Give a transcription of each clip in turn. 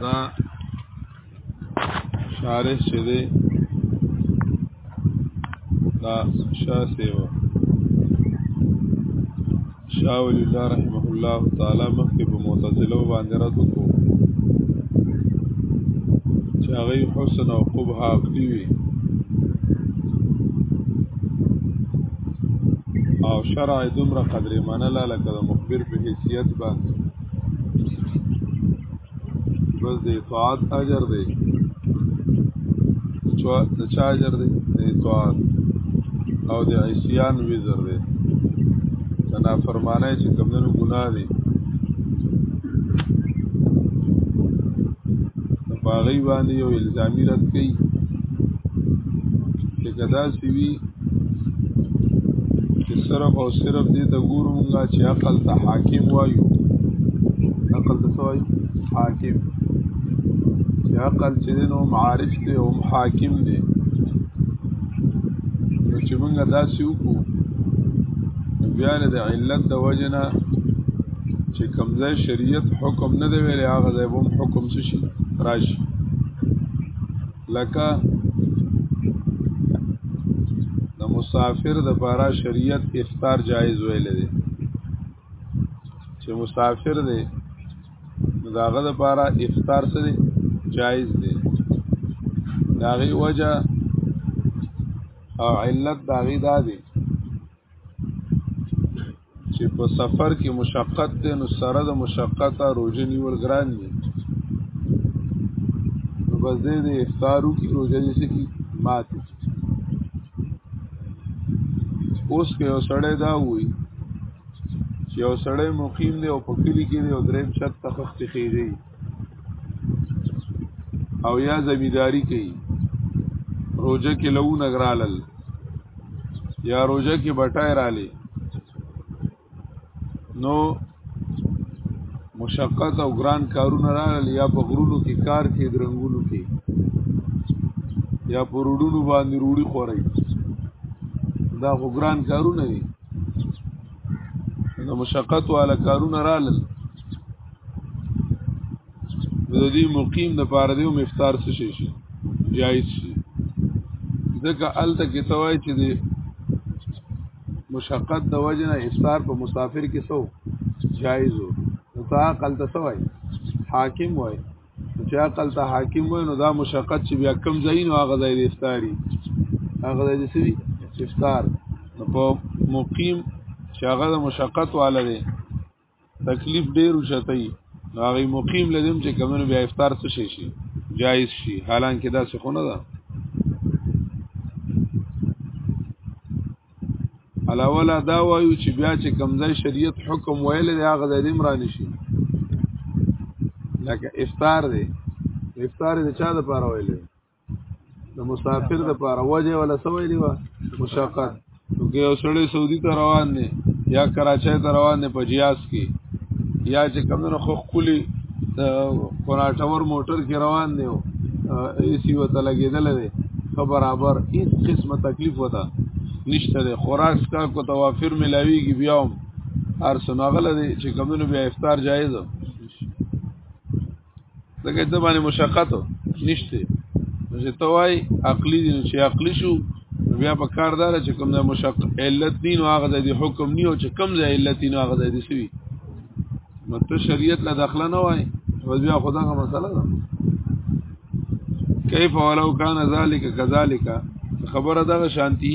دا شارح چې دی دا شاه سیو شاه ولی الله رحمه الله تعالی مخکې په معتزله باندې رد وکړو چې هغه حسن او قبح عقلی وي او شرع دومره قدر منله لکه د مخبر په حیثیت به بس د اطاعت اجر دی د چا اجر دی د اطاعت او د عصیان وزر دی د نافرمانۍ چې کمدنو ګناه دی نو په هغوی باندې یو الزامي رد کوي چې که داسې وي چې صرف او صرف دې ته ګورو موږ چې عقل ته حاکم وایو عقل ته وایو حاکم چې عقل چې نو معارف دی او حاکم دی نو چې موږ داسې وکړو بیا له د علت د وجه نه چې کمزای شریعت حکم نه دی ویلی هغه ځای به هم حکم څه شي راشي لکه د مسافر د بارا شریعت افطار جایز ویل دي چې مسافر دی داغه د بارا افطار څه دی جایز دی داغي وجه او علت داغي دا دی چې په سفر کې مشقت دی نو سره د مشقت روزه نیول ګران دي نو بس دې د افطارو کې روزه دې سکی مات اوس کې یو سړی دا وایي چې یو سړی مقیم دی او په کلی کې دی او دریم چت تخخ تخیږي او یا زمیداری کوي روزه کې لو نګرالل یا روزه کې بټای رالي نو مشقت او ګران کارونه رالل یا په غرونو کې کار کې درنګونو کې یا په روډونو باندې روړي خوري دا خو ګران کارونه دي د مشقت والا کارونه رالل د دې مقیم د پاره دی مفطار څه شي شي جایز شي ځکه الته کې توای چې د مشقت د وجنه افطار په مسافر کې سو جایز وو نو تا عقل ته سوای حاکم وای چې عقل ته حاکم وای نو دا مشقت چې بیا کم ځای نو هغه ځای د افطاری هغه ځای د سوي افطار نو په مقیم چې هغه د مشقت والا دی تکلیف ډیر وشتای نو هغه مقیم لدیم چې کمنو بیا افطار څه شي شي جایز شي حالانکه دا څه خونه ده علاوه دا وایو چې بیا چې کمزای شریعت حکم ویل دی هغه د دې مرانه شي لکه افطار دی افطار د چا د پاره ویل دی د مسافر د پاره وجه ولا سوې دی وا مشقت نو کې یو سړی سعودي ته روان دی یا کراچۍ ته روان دی په جیاز کې یا چې کمنو خو خولي د کوناټور موټر کې روان دی او ای سی وته لګیدل دی خو برابر هیڅ قسمه تکلیف وته نشته دی خوراک کا کو توافر ملاویږي بیا هم هر سنغله دی چې کمنو بیا افطار جایز دغه د باندې مشقت نشته چې توای عقلی دي چې عقلی شو بیا په کاردار چې کوم د مشقت علت دین او هغه د حکم نیو چې کوم د علت دین او هغه د دې سوي مته شریعت لا داخله نه وای بیا خدغه مسله ده کیف ولو کان ذالک کذالک خبره دغه شانتی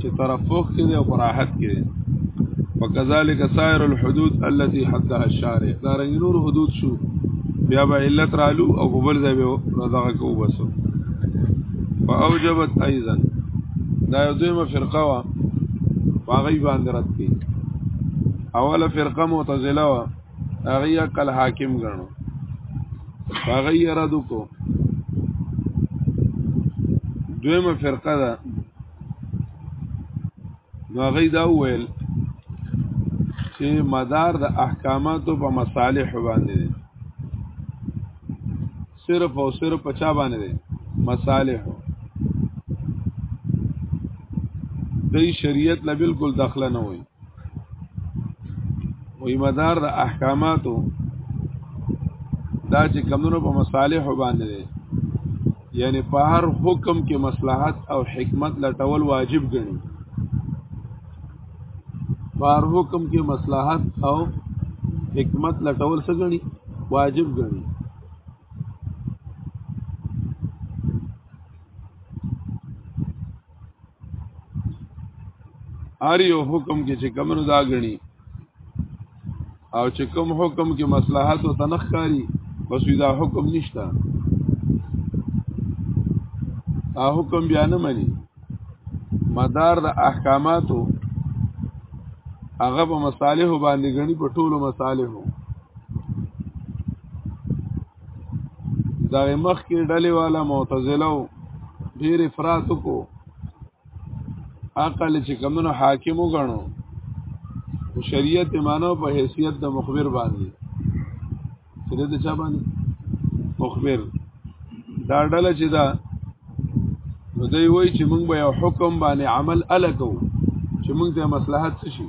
چې ترفق کې دی او براحت کې دی وکذالک سائر الحدود التي حدها الشارع دا رنګ نور حدود شو بیا به علت رالو او بل ځای به دغه کو بسو فاوجبت ايضا دا یو دیمه فرقه وا باغی باندې رات کی اوله فرقه معتزله وا هغه کل حاکم غنو هغه یې رد کو دویمه فرقه ده نو هغه دا وویل چې مدار د احکاماتو په مصالح باندې دی صرف او صرف په چا باندې دی مصالح د شریعت لا بالکل داخله نه وي وی مدار د احکاماتو دا چې کمونو په مصالح باندې دی یعنی په هر حکم کې مصلحت او حکمت لټول واجب ګڼي په هر حکم کې مصلحت او حکمت لټول څه ګڼي واجب ګڼي هر یو حکم کې چې کوم نه دا غني او چې کوم حکم کې مصلحت او تنخکاری بس دا حکم نشته دا حکم بیا نه مني مدار د احکاماتو هغه په مصالح باندې غني په ټولو مصالحو دا مخ کې ډلې والا معتزله ډېر افراط کو عقل چې کمنو حاکم وګڼو شریعت مانو په حیثیت د مخبر باندې چې د چا باندې مخبر دا ډله چې دا نو دوی وایي چې موږ به یو حکم باندې عمل الکو چې موږ ته مصلحت شي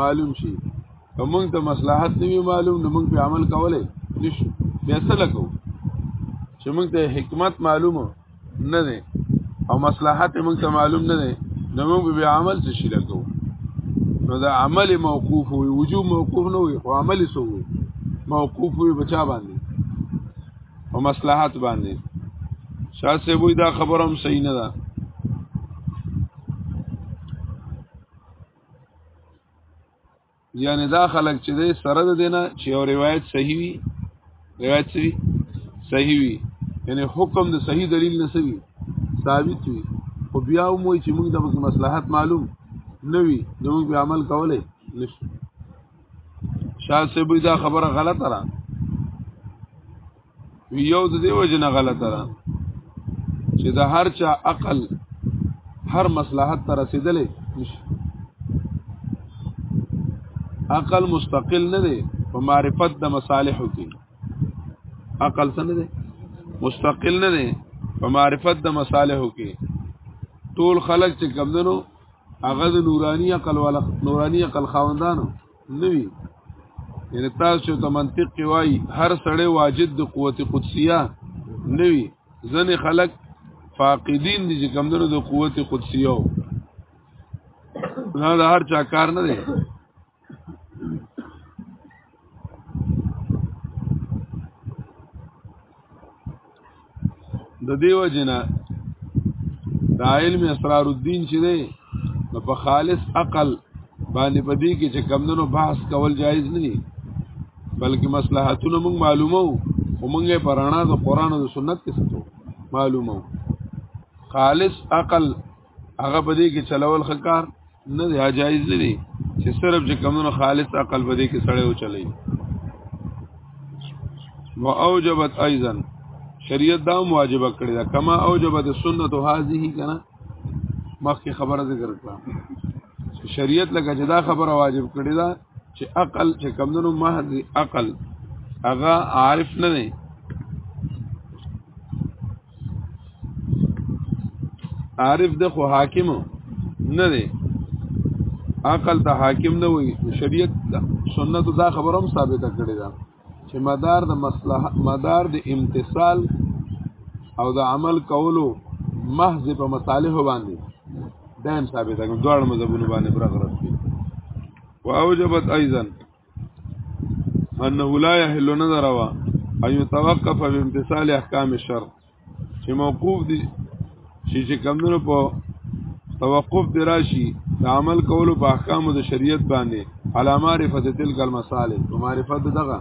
معلوم شي که مونږ ته مصلحت نه وي معلوم نو مونږ په عمل کولای نشو بیا څه لکو چې مونږ ته حکمت معلومه نه دی او مصلحت مونږ ته معلوم نه دی نو مونږ به عمل څه شي لکو نو دا عمل موقوف وي وجوب موقوف نه وي خو عمل سو وي موقوف وي بچا باندې او مصلحت باندې شاه سه وي دا خبرم صحیح نه ده یعنی دا خلک چې دی سره د دینه چې یو روایت صحیح وي روایت صحیح صحیح وي یعنی حکم د صحیح دلیل نه سوي ثابت وي خو بیا هم وایي چې موږ د مصلحت معلوم نه وي نو موږ به عمل کولای نشو شاه صاحب دا خبره غلطه را یو د دې وجه نه غلطه ده چې د هر چا عقل هر مصلحت ته رسیدلې نشي عقل مستقل نه دی په معرفت د مصالحو کې عقل څه نه دی مستقل نه دی په معرفت د مصالحو کې ټول خلق چې کمدنو هغه د نورانی عقل ولا نورانی عقل خاوندانو نوی یعنی تاسو ته منطق کې وای هر سړی واجد د قوت قدسیه نوی ځنې خلک فاقدین دي چې کمدنو د قوت قدسیه نه دا هر چا کار نه دی د دیو جنا د علم اسرار الدین چې دی نو په خالص عقل باندې پدې کې چې کمندونو بحث کول جایز نه دي بلکې مصلحتونه موږ معلومو خو موږ یې پرانا د قران او د سنت کې ستو معلومو خالص عقل هغه په دې کې چلول خکار نه دی جایز نه دی چې صرف چې کمونو خالص عقل په دې کې سړی و چلی و اوجبت ايضا شریعت دا واجب کړی دا کما اوجبت سنت هذه کنا مخکې خبره ذکر کړه شریعت لکه چې دا خبره واجب کړی دا چې عقل چې کمندونو محض عقل هغه عارف نه دی عارف د خو حاکم نه دی عقل ته حاکم نه وي شریعت سنت دا خبره هم ثابته کړې ده چې مدار د مصلحت مدار د امتصال او د عمل کولو محض په مصالح باندې دائم ثابت ده دوړ مذهبونه باندې برغرت دي واوجبت ايضا انه لا يحل نظروا ان يتوقف بامتصال احکام الشرع چې موقوف دي شي چې کمونو په توقف دی راشي د عمل کولو په احکامو د شریعت باندې علا معرفت تلک المصالح په معرفت دغه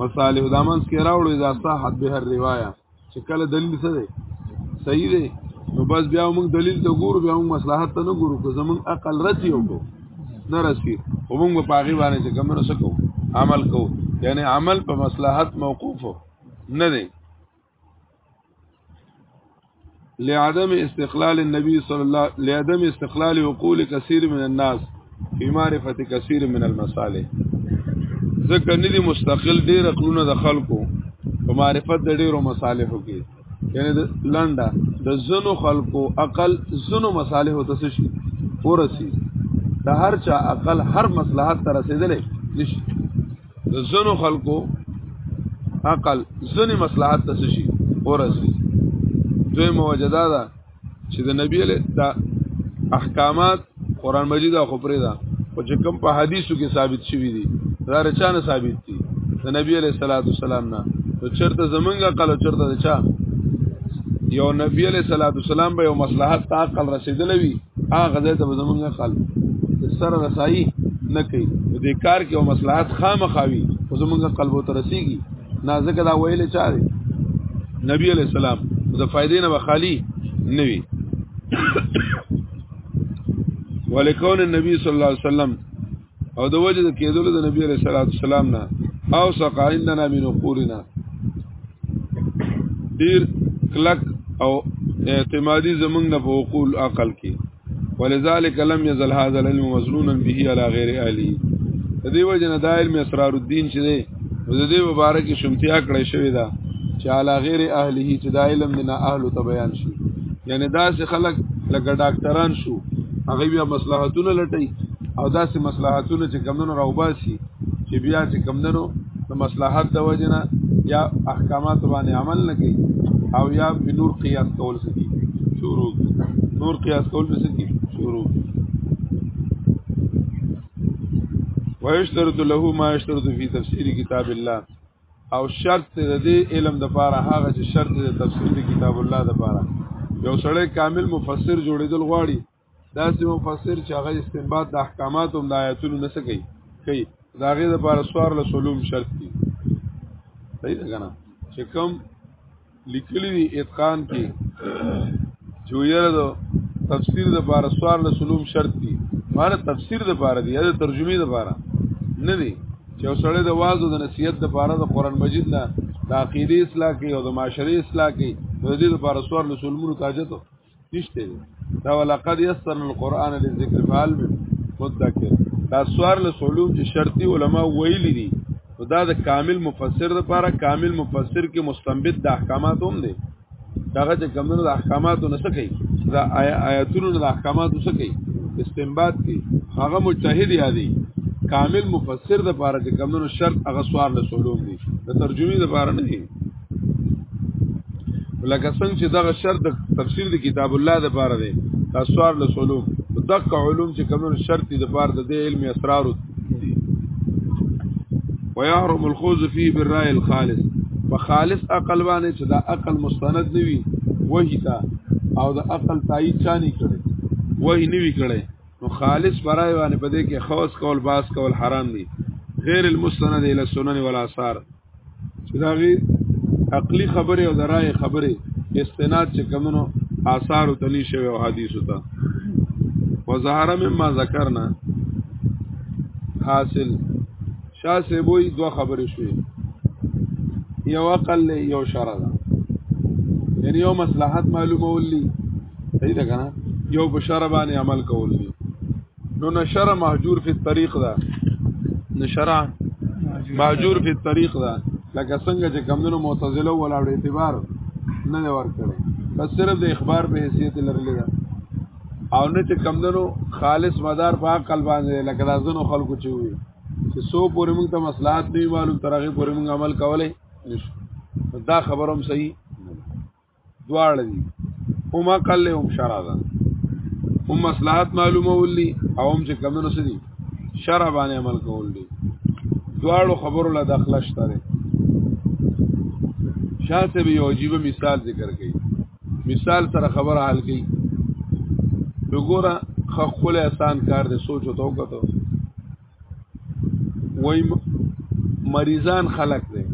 مصالح د امنس کې راوړو اذا صحت به الروايه چې کله دلیل څه دی صحیح دی نو بس بیا موږ دلیل ته ګورو بیا موږ مصلحت ته نه ګورو که زموږ عقل رسی وکړو نه رسی او موږ په هغه باندې چې کوم رسکو عمل کو یعنی عمل په مصلحت موقوف نه دی لعدم استقلال النبي صلى الله لعدم استقلال عقول كثير من الناس في معرفه كثير من المصالح ځکه ندي مستقل ډیر عقلونه د خلکو په معرفت د ډیرو مصالحو کې یعنی د لنډه د زنو خلکو عقل زنو مصالحو ته شي ورسي د هر چا عقل هر مصلحت ته رسیدلې نشي زنو خلکو عقل زنی مصلحت ته شي ورسي دوی موجدا ده چې د نبی له دا احکامات قران مجید خو پرې ده او چې کوم په حدیثو کې ثابت شوی دي دا رچانه ثابت دي د نبی له صلوات والسلام نه نو چرته زمونږ عقل چرته چا یو نبی له صلوات والسلام به یو مصلحت ته عقل رسیدلوي هغه ځای ته به زمونږ خلک سره رسایي نه کوي د کار کې او مصلحت خامخاوي خو زمونږ قلبو ته رسیږي نازک دا ویل چا دی نبی علی السلام د فائدې نه بخالي نه وي ولکون النبي صلی الله علیه وسلم او د وجه د کېدلو د نبی عليه الصلاه والسلام نه او سقا عندنا من قورنا ډیر کلک او اعتمادي زمنګ نه په عقول عقل کې ولذلك لم يزل هذا العلم مظنونا به على غير اهله د دې وجه نه د علم اسرار الدين چې دی د دې مبارک شمتیا کړی شوی دا چې على غير اهله چې د علم نه اهل ته بیان شي یعنی دا چې خلک لکه ډاکټران شو هغه بیا مصلحتونه لټي او داسې مصلحتونه چې کمندونو راوباسي چې بیا چې کمندونو د مصلحت د وجنه یا احکامات باندې عمل نه کوي او یا په نور قیاس کول سکی شروع نور قیاس کول سکی شروع ويشترط له ما يشترط في تفسير كتاب الله او شرط د دې علم د پاره هغه چې شرط د تفسیر د کتاب الله د پاره یو سړی کامل مفسر جوړیدل غواړي دا سه مفسر چې هغه استنباط د احکامات او د آیاتونو نه سکی کوي دا غي د بار سوار له سلوم شرط دي صحیح ده کنه چې کوم لیکلی دی اتقان کې چې یره د تفسیر د بار سوار له سلوم شرط دي مار تفسیر د بار دی یا د ترجمه د بار نه دی چې وسړی د وازو د نصیحت د بار د قران مجید نه د عقیده اصلاح کې او د معاشري اصلاح کې د دې لپاره سوار له سلمونو تاجته نشته دی دا ولقد یسرنا القرآن للذکر فعل من مدکر دا سوار له علوم چې شرطي علما ویلي دي دا د کامل مفسر لپاره کامل مفسر کې مستنبط د احکامات هم دي داغه چې کمونو د احکاماتو نه سکی دا آیاتونو د احکاماتو سکی استنباط کی هغه مجتهد یادی کامل مفسر د پاره چې کمونو شرط هغه سوار له علوم دي د ترجمه د پاره نه دي لکه څنګه چې دغه شرط د تفسیر د کتاب الله د پاره دی تاسوار له علوم دغه علوم چې کوم شرط د پاره د علم اسرار دي ويحرم الخوض فيه بالراي الخالص فخالص عقل باندې چې دا عقل مستند نوي وਹੀ تا او د عقل تایید چانی کړي وਹੀ نوي کړي نو خالص برای باندې پدې کې خوص کول باس کول حرام دي غیر المستند الى السنن والاثار چې دا غي عقلي خبره او درای خبره استناد چې کمنو آثار او تلی شوی او حدیث ته وظهر مما ذکرنا حاصل شاه سیبوی دو خبرې شوې یو عقل له یو شرع ده یعنی یو مصلحت معلومه ولي صحیح ده کنه یو بشاره باندې عمل کول دي نو نشر مهجور فی الطريق ده نشر مهجور فی الطريق ده لکه څنګه چې کمونو معتزله ولا اعتبار نه دی ورکړي بس صرف د اخبار په حیثیت لرلې ده او نه چې کمونو خالص مدار په عقل باندې لکه دازنو خلکو چې وي چې سو پورې موږ ته مصلحت نه معلوم ترغه پورې موږ عمل کولای نشو دا خبروم صحیح دواړه دي هم عقل له هم شرع ده هم مصلحت معلومه ولي او هم چې کمونو سدي شرع باندې عمل کول دي دواړو خبرو له داخله شته ده شاه صاحب یو عجیب مثال ذکر کړي مثال سره خبره حل کړي وګوره خپل احسان کار دې سوچو تو کتو وای مریضان خلق دی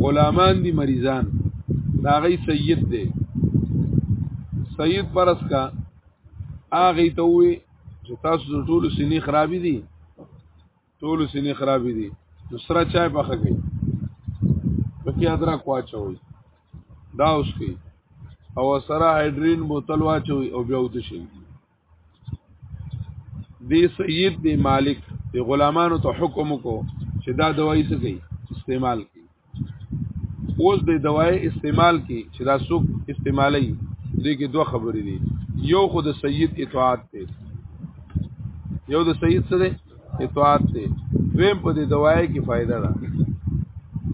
غلامان دی مریضان دا غي سید دی سید پرس کا اغه ته وي چې تاسو د ټولو سینې خرابې دي ټولو سینې خرابې دي نو سره چای پخه کوي پکې ادرا کواچوي دا اوس کوي او سره هایډرین بوتل واچوي او بیا وته شي دی سید دی مالک دی غلامانو ته حکم کو چې دا دوايي څه کوي استعمال کی اوس د دوايي استعمال کی چې دا سوق استعمالي دې کې دوه خبرې دي یو خو د سید اطاعت دی یو د سید سره اطاعت دی دویم په دې دوايي کې فائدہ ده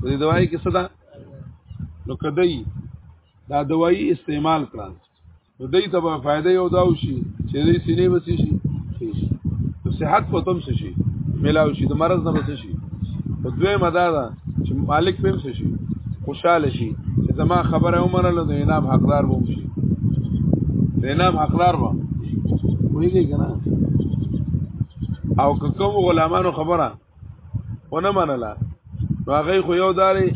په دې دوايي کې څه ده نو کدی دا دوايي استعمال کړه نو دې ته به فائدې یو دا وشي چې دې سینې به شي شي نو صحت په تم شي ملاو شي د مرض نه به شي په دوی مدا ده چې مالک پم شي خوشاله شي چې زما خبره عمر له د انعام حقدار ووم شي د انعام حقدار و ویږي کنه او کوم غلامانو خبره ونه منله هغه خو یو داري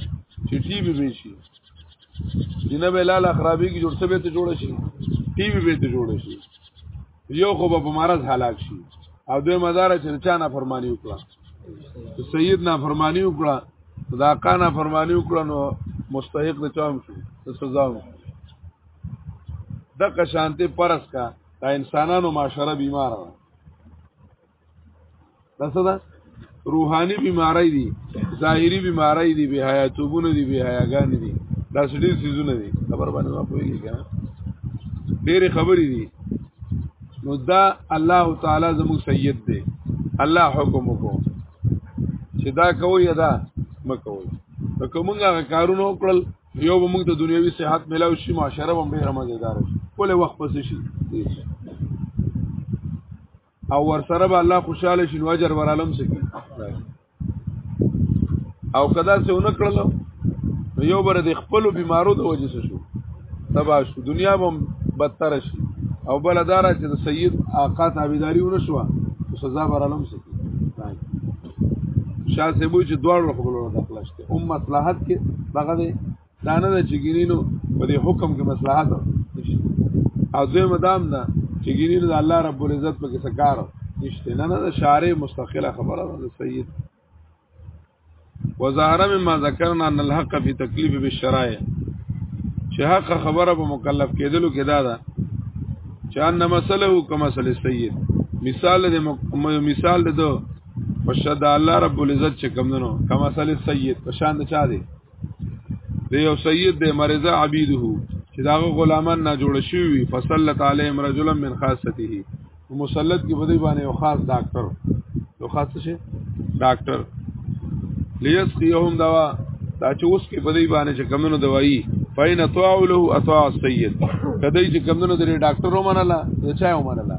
چې ټي بي شي دینه به لاله خرابې کې جوړ څه به ته جوړ شي ټي وي به ته جوړ شي یو خو به په مرز هلاک شي او دوی مدار چې چا نه فرمانی وکړه سید نه فرمانی وکړه دا قانا فرمانی وکړه نو مستحق د چام شو د سزا د قشانته پرس کا دا انسانانو معاشره بیمار ده دا څه ده روحاني بیماری دي ظاهري بیماری دي بی حیاتوبونه دي بی حیاګان دي دا سړي سيزونه دي خبر باندې ما پوهیږي کنه ډېر خبرې دي نو دا الله تعالی زموږ سید دی الله حکم وکړو چې دا کوي دا مکوي نو کومه هغه کارونه وکړل یو به موږ ته دنیوي صحت ملاو شي معاشره هم ډېره مزیدار شي کله وخت پس شي او ورسره به الله خوشاله شي نو اجر ورالم سکی او کدا څه ونه کړل نو یو بر د خپل بیمارو د وجې شو تبا شو دنیا به بدتر شي او بل دارا چې د سید آقا تابعداري ونه شو سزا ورالم سکی شاه سیبوی چې دوړ خپل ورته خلاص ته ام مصلحت کې دغه دا نه چې ګینینو په دې حکم کې مصلحت او دوی مدام نه چې ګینینو د الله رب العزت په کې سکار نشته نه نه شارع مستقله خبره ده سید وظاهر مما ذکرنا ان الحق فی تکلیف بالشرایع چې حق خبره په مکلف کېدلو کې دا ده چې ان مسله کما سل سید مثال د مثال د په شد الله رب العزت چې کمندنو کما سل سید په شان د چا دی دی یو سید دی مرزا عبیده چې داغه غلامان نه جوړ شوی فصلت علیهم رجلا من خاصته مسلط کې بدی باندې یو خاص ډاکټر یو خاص شي ډاکټر لیسقیهم دوا دا چې اوس کې بدی باندې چې کمنو دوايي فین اطاعوا له اطاع السید کدی چې کمنو د ډاکټر ومنله د چا ومنله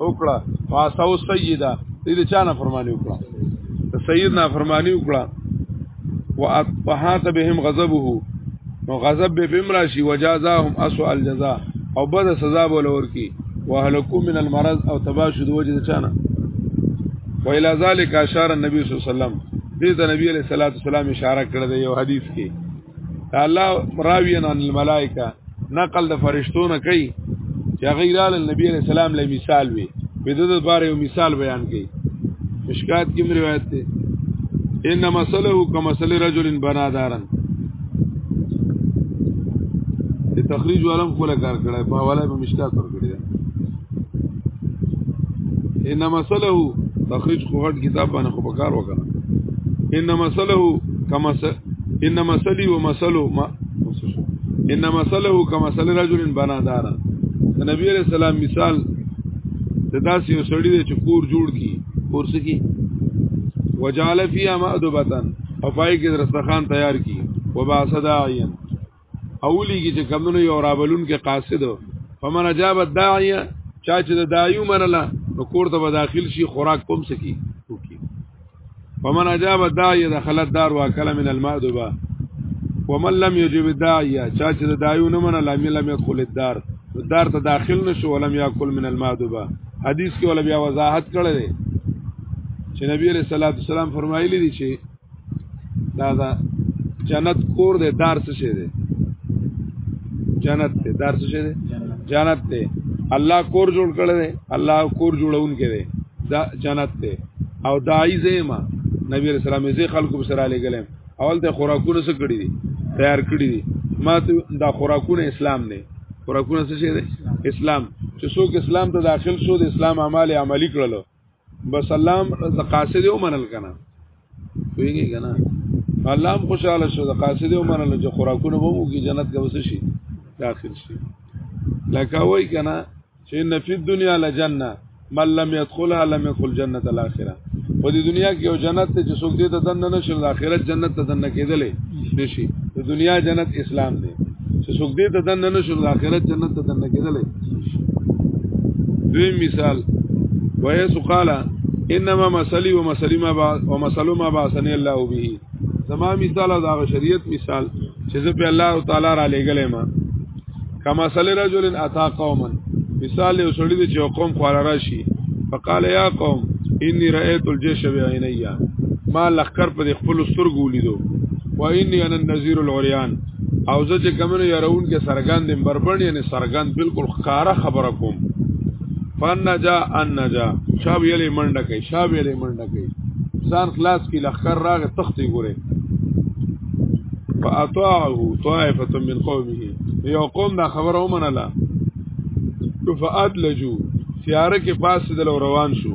وکړه واسو سیدا دې چا نه فرمانی وکړه سید نه فرمانی وکړه واطحات بهم غضبه نو غضب به بهم راشي وجازاهم اسوء الجزاء او بد سزا به لور کی وهلكوا من المرض او تباشوا د وجه چانه وإلى ذلك اشار النبي صلى الله عليه وسلم دې ته نبی عليه الصلاه والسلام اشاره کړې ده یو حدیث کې الله راویان عن الملائکه نقل د فرشتو نه کوي چې غیرال النبی علیہ السلام له مثال وي په دې لپاره یو مثال بیان کړي مشکات کې روایت ده ان مسله کمسل رجل بنا دارن د تخریج ولم کوله کار کړه په حواله به مشکات ان مسله تخرج خو هټ کتاب باندې خو په کار وکړه ان مسله کما ان مسلی و مسلو ما ان مسله کما مسل رجل بنا دار نبی علیہ السلام مثال د داسې یو سړی دی چې کور جوړ کی کور سکی وجعل فيها مأدبتن او پای کې درستخان تیار کی وباسدا عین اولی کی چې کمونو یو رابلون کې قاصد فمن اجاب الداعیه چا چې د دایو منله نو کور ته به داخل شي خوراک کوم سکی وکي فمن اجاب الداعیه دخلت دار واکل من المأدبه ومن لم يجب الداعیه چا چې د دایو نه منله لم لم يدخل الدار دار ته داخل نشو ولم یاکل من المأدبه حدیث کې ول بیا وضاحت کړل چې نبی رسول الله صلی الله علیه وسلم فرمایلی دي چې دا دا جنت کور دی دار څه شي دی جنت دی دار څه شي دی جنت دی الله کور جوړ کړی دی الله کور جوړون کې دی دا جنت دی او دای زېما نبی رسول الله زې خلکو سره لګلم اول ته خوراکونه څه کړی دي تیار کړی دي ما ته دا خوراکونه اسلام نه خوراکونه څه شي دي اسلام چې څوک اسلام ته داخل شو د اسلام اعمال عملی کړلو بس الله د قاصد یو منل کنه ویږي کنه الله هم خوشاله شو د قاصد یو منل چې خوراکونه وو کې جنت کې وسه شي داخل شي لکه وای کنه چې ان فی الدنیا لجنه من لم يدخلها لم يدخل جنت الاخره په دې دنیا کې یو جنت ته چې څوک دې ته دنه نشي د آخرت جنت ته دنه کېدلې نشي د دنیا جنت اسلام دی چې څوک دې ته دنه نشو د آخرت جنت ته دنه کېدلې دوی مثال وایس قال انما مسلی و مسلی ما با و مسلو ما باسنی الله به زما مثال دا شریعت مثال چې زه په الله تعالی را لګلې ما کما صل رجل اتا قوما مثال یو سړی دی چې قوم خور راشي فقال یا قوم انی رأیت الجيش بعینیا ما لخر په خپل سترګو لیدو و انی انا النذیر العریان او زه چې کمنو يرون کې سرګند بربند یعنی سرګند بالکل خکارا خبره کوم فن جا ان نجا شاب یلی منډه کوي شاب یلی منډه کوي ځان خلاص کی لخر راغ تختی ګوره فاطاعه طائفه من قومه یو قوم دا خبره ومنله فاتلجو سیاره کې پاس دل روان شو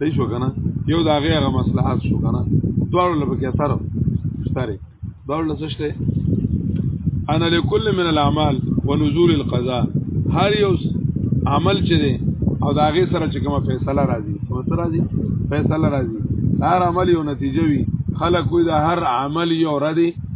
صحیح شو کنه یو دا غي هغه مصلحت شو کنه دوړو لپاره کې اثر ستاره دوړو لسشته انا لكل من الاعمال ونزول القضاء هر یو عمل چې دی او دا غي سره چې کومه فیصله راځي کومه سره راځي فیصله راځي هر عمل یو نتیجه وي خلک وي دا هر عمل یو ردی